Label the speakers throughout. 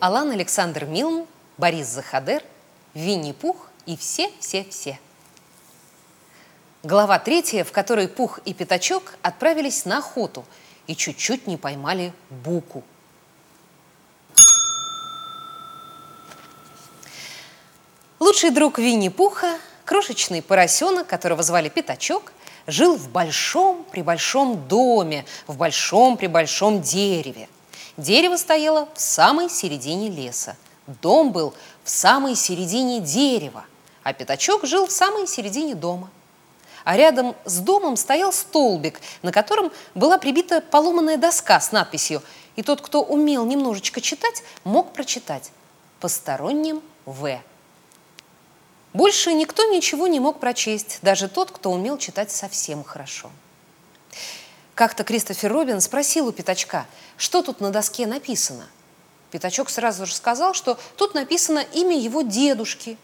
Speaker 1: Алан Александр Милн, Борис Захадер, Винни-Пух и все-все-все. Глава третья, в которой Пух и Пятачок отправились на охоту и чуть-чуть не поймали Буку. Лучший друг Винни-Пуха, крошечный поросенок, которого звали Пятачок, жил в большом-пребольшом доме, в большом-пребольшом дереве. Дерево стояло в самой середине леса. Дом был в самой середине дерева, а Пятачок жил в самой середине дома. А рядом с домом стоял столбик, на котором была прибита поломанная доска с надписью и тот, кто умел немножечко читать, мог прочитать «Посторонним В». Больше никто ничего не мог прочесть, даже тот, кто умел читать совсем хорошо. Как-то Кристофер Робин спросил у Пятачка, что тут на доске написано. Пятачок сразу же сказал, что тут написано имя его дедушки,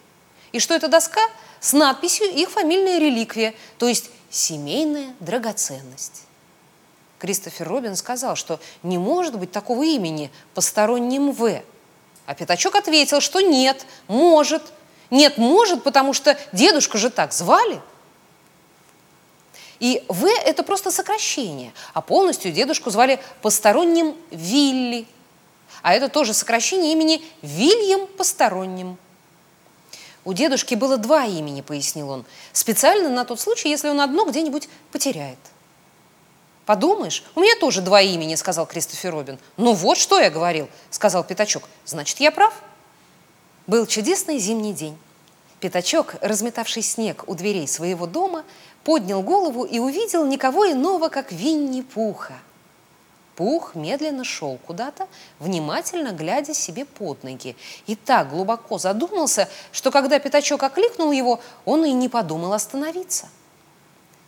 Speaker 1: и что эта доска с надписью их фамильная реликвия, то есть семейная драгоценность. Кристофер Робин сказал, что не может быть такого имени посторонним «В». А Пятачок ответил, что нет, может – нет, может, потому что дедушку же так звали. И В – это просто сокращение, а полностью дедушку звали посторонним Вилли. А это тоже сокращение имени Вильям Посторонним. У дедушки было два имени, пояснил он, специально на тот случай, если он одно где-нибудь потеряет. «Подумаешь, у меня тоже два имени», – сказал Кристофер Робин. «Ну вот, что я говорил», – сказал Пятачок. «Значит, я прав». Был чудесный зимний день. Пятачок, разметавший снег у дверей своего дома, поднял голову и увидел никого иного, как Винни-Пуха. Пух медленно шел куда-то, внимательно глядя себе под ноги, и так глубоко задумался, что когда Пятачок окликнул его, он и не подумал остановиться.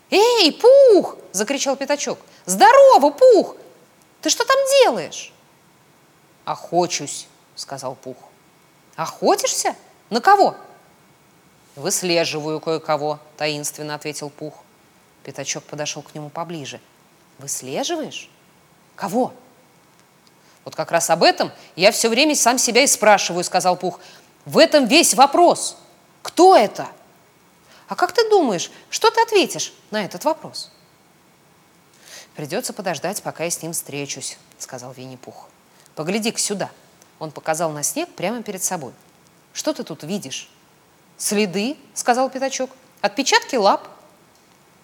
Speaker 1: «Эй, Пух!» – закричал Пятачок. «Здорово, Пух! Ты что там делаешь?» «Охочусь», – сказал Пух. «Охотишься? На кого?» «Выслеживаю кое-кого», – таинственно ответил Пух. Пятачок подошел к нему поближе. «Выслеживаешь? Кого?» «Вот как раз об этом я все время сам себя и спрашиваю», – сказал Пух. «В этом весь вопрос. Кто это?» «А как ты думаешь, что ты ответишь на этот вопрос?» «Придется подождать, пока я с ним встречусь», – сказал Винни-Пух. «Погляди-ка сюда». Он показал на снег прямо перед собой. «Что ты тут видишь?» «Следы», — сказал Пятачок. «Отпечатки лап».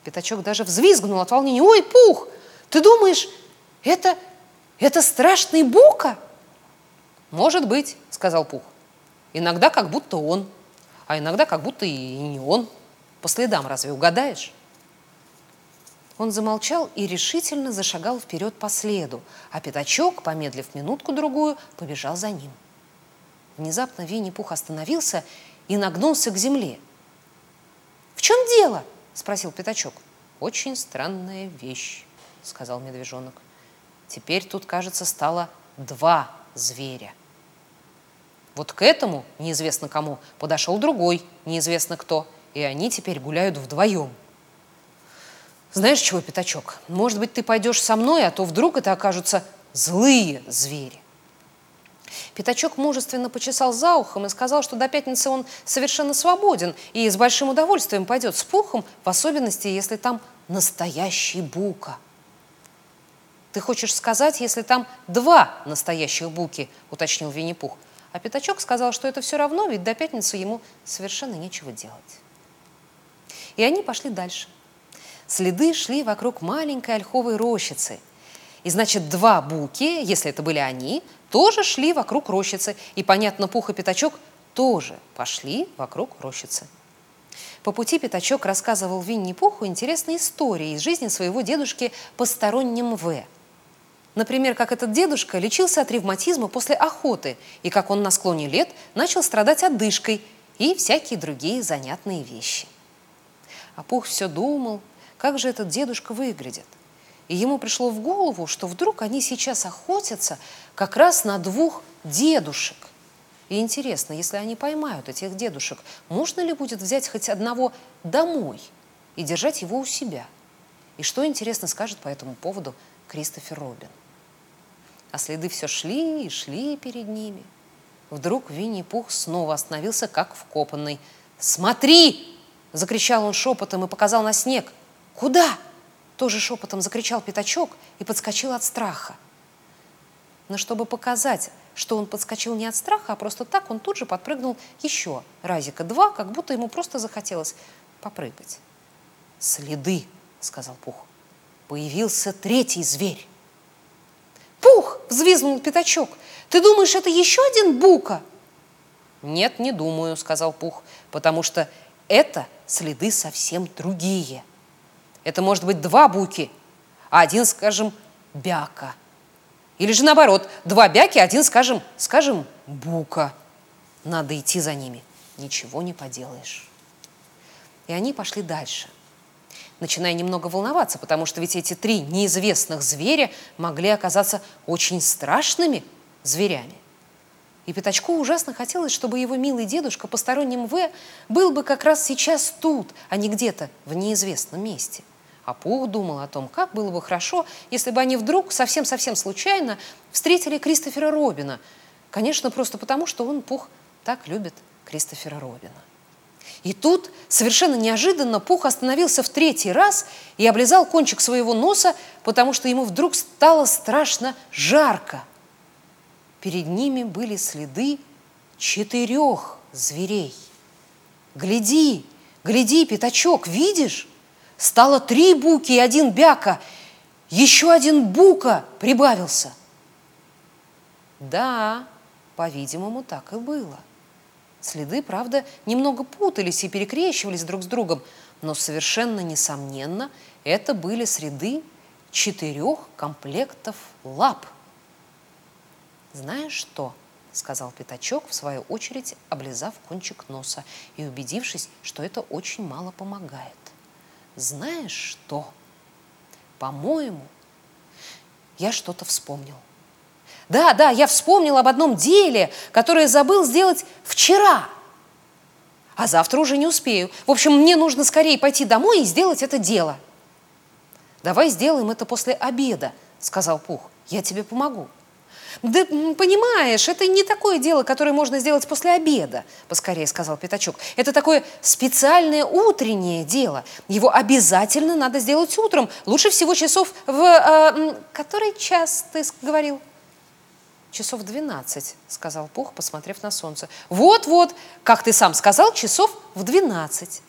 Speaker 1: Пятачок даже взвизгнул от волнения. «Ой, Пух, ты думаешь, это, это страшный Бука?» «Может быть», — сказал Пух. «Иногда как будто он, а иногда как будто и не он. По следам разве угадаешь?» Он замолчал и решительно зашагал вперед по следу, а Пятачок, помедлив минутку-другую, побежал за ним. Внезапно Винни-Пух остановился и нагнулся к земле. «В чем дело?» – спросил Пятачок. «Очень странная вещь», – сказал медвежонок. «Теперь тут, кажется, стало два зверя». Вот к этому, неизвестно кому, подошел другой, неизвестно кто, и они теперь гуляют вдвоем. Знаешь чего, Пятачок, может быть, ты пойдешь со мной, а то вдруг это окажутся злые звери. Пятачок мужественно почесал за ухом и сказал, что до пятницы он совершенно свободен и с большим удовольствием пойдет с пухом, в особенности, если там настоящий бука. «Ты хочешь сказать, если там два настоящих буки?» – уточнил Винни-Пух. А Пятачок сказал, что это все равно, ведь до пятницы ему совершенно нечего делать. И они пошли дальше. Следы шли вокруг маленькой ольховой рощицы. И значит, два буки, если это были они, тоже шли вокруг рощицы, и, понятно, Пух и Пятачок тоже пошли вокруг рощицы. По пути Пятачок рассказывал Винни-Пуху интересные истории из жизни своего дедушки посторонним В. Например, как этот дедушка лечился от ревматизма после охоты, и как он на склоне лет начал страдать одышкой и всякие другие занятные вещи. А Пух все думал, как же этот дедушка выглядит. И ему пришло в голову, что вдруг они сейчас охотятся как раз на двух дедушек. И интересно, если они поймают этих дедушек, можно ли будет взять хоть одного домой и держать его у себя? И что, интересно, скажет по этому поводу Кристофер Робин? А следы все шли и шли перед ними. Вдруг Винни-Пух снова остановился, как вкопанный. «Смотри!» – закричал он шепотом и показал на снег. «Куда?» – тоже шепотом закричал Пятачок и подскочил от страха. Но чтобы показать, что он подскочил не от страха, а просто так, он тут же подпрыгнул еще разика два, как будто ему просто захотелось попрыгать. «Следы!» – сказал Пух. «Появился третий зверь!»
Speaker 2: «Пух!» – взвизгнул Пятачок. «Ты думаешь, это еще один Бука?»
Speaker 1: «Нет, не думаю», – сказал Пух, «потому что это следы совсем другие. Это может быть два Буки, а один, скажем, Бяка. Или же наоборот, два Бяки, один, скажем, скажем, Бука. Надо идти за ними, ничего не поделаешь». И они пошли дальше начиная немного волноваться, потому что ведь эти три неизвестных зверя могли оказаться очень страшными зверями. И Пятачку ужасно хотелось, чтобы его милый дедушка посторонним В был бы как раз сейчас тут, а не где-то в неизвестном месте. А Пух думал о том, как было бы хорошо, если бы они вдруг совсем-совсем случайно встретили Кристофера Робина. Конечно, просто потому, что он, Пух, так любит Кристофера Робина. И тут совершенно неожиданно Пух остановился в третий раз и облизал кончик своего носа, потому что ему вдруг стало страшно жарко. Перед ними были следы четырех зверей. «Гляди, гляди, пятачок, видишь? Стало три буки и один бяка. Еще один бука прибавился». Да, по-видимому, так и было. Следы, правда, немного путались и перекрещивались друг с другом, но совершенно несомненно это были следы четырех комплектов лап. «Знаешь что?» – сказал Пятачок, в свою очередь облизав кончик носа и убедившись, что это очень мало помогает. «Знаешь что? По-моему, я что-то вспомнил. Да, да, я вспомнил об одном деле, которое забыл сделать вчера. А завтра уже не успею. В общем, мне нужно скорее пойти домой и сделать это дело. Давай сделаем это после обеда, сказал Пух. Я тебе помогу. Да понимаешь, это не такое дело, которое можно сделать после обеда, поскорее сказал Пятачок. Это такое специальное утреннее дело. Его обязательно надо сделать утром. Лучше всего часов в... Э, который час ты говорил? «Часов двенадцать», — сказал Пух, посмотрев на солнце. «Вот-вот, как ты сам сказал, часов в двенадцать.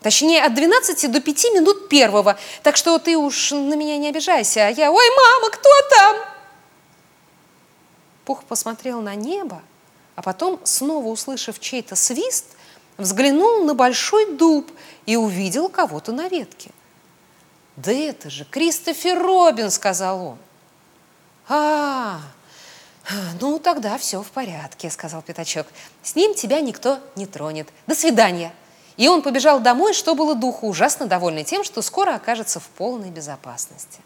Speaker 1: Точнее, от двенадцати до пяти минут первого. Так что ты уж на меня не обижайся. А я, ой, мама, кто там?» Пух посмотрел на небо, а потом, снова услышав чей-то свист, взглянул на большой дуб и увидел кого-то на ветке. «Да это же Кристофер Робин!» — сказал он. «А, «Ну, тогда все в порядке», — сказал Пятачок. «С ним тебя никто не тронет. До свидания». И он побежал домой, что было духу, ужасно довольный тем, что скоро окажется в полной безопасности.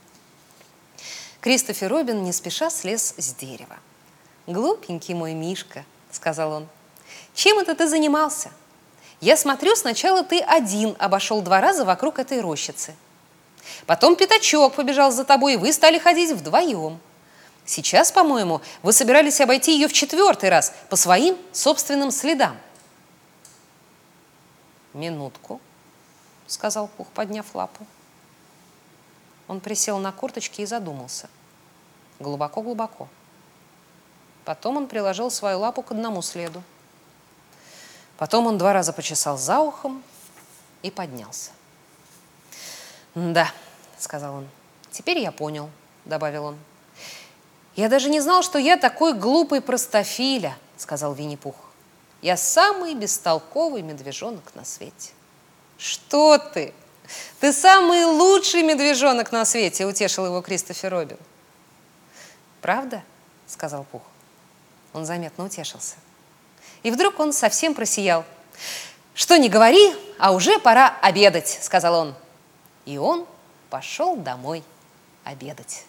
Speaker 1: Кристофер Робин не спеша слез с дерева. «Глупенький мой Мишка», — сказал он, — «чем это ты занимался? Я смотрю, сначала ты один обошел два раза вокруг этой рощицы. Потом Пятачок побежал за тобой, и вы стали ходить вдвоем. Сейчас, по-моему, вы собирались обойти ее в четвертый раз по своим собственным следам. «Минутку», — сказал Пух, подняв лапу. Он присел на корточки и задумался. Глубоко-глубоко. Потом он приложил свою лапу к одному следу. Потом он два раза почесал за ухом и поднялся. «Да», — сказал он, — «теперь я понял», — добавил он. «Я даже не знал, что я такой глупый простофиля», — сказал Винни-Пух. «Я самый бестолковый медвежонок на свете». «Что ты? Ты самый лучший медвежонок на свете!» — утешил его Кристофер Робин. «Правда?» — сказал Пух. Он заметно утешился. И вдруг он совсем просиял. «Что не говори, а уже пора обедать», — сказал он. И он пошел домой обедать.